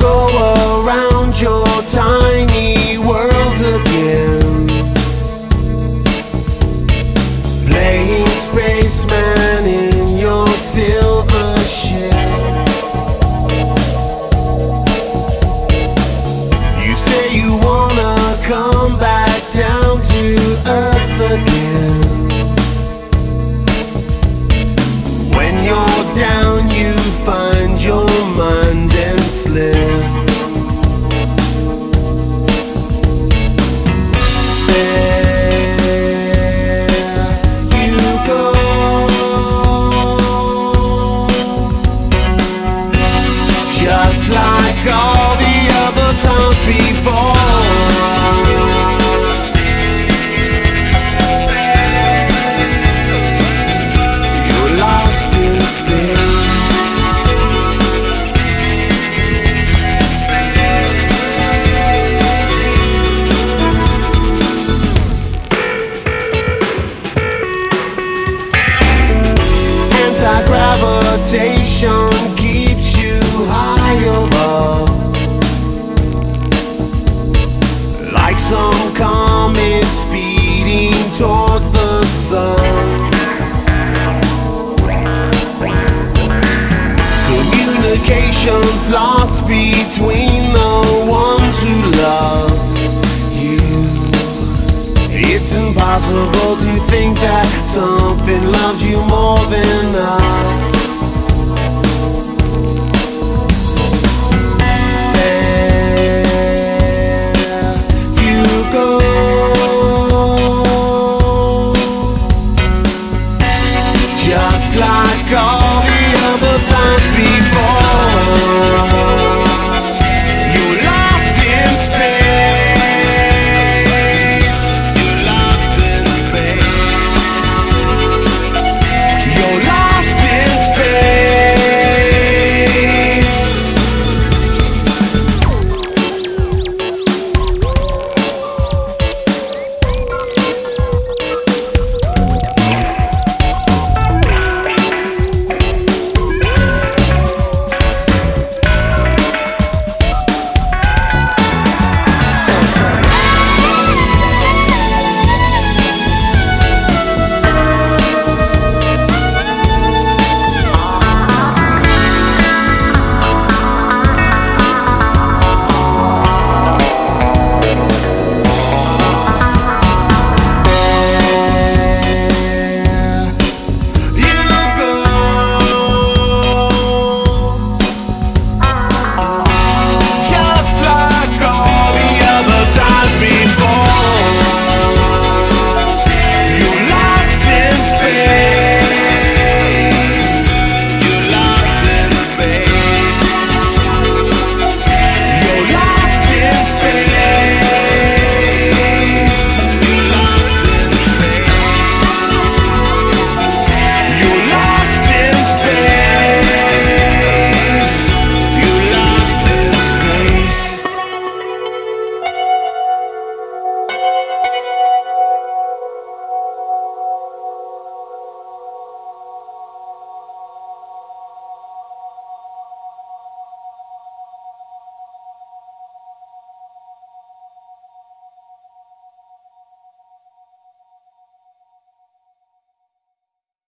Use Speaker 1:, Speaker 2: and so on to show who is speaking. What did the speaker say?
Speaker 1: go Communications lost between the ones who love you. It's impossible to think that something loves you more than us. Like all other times before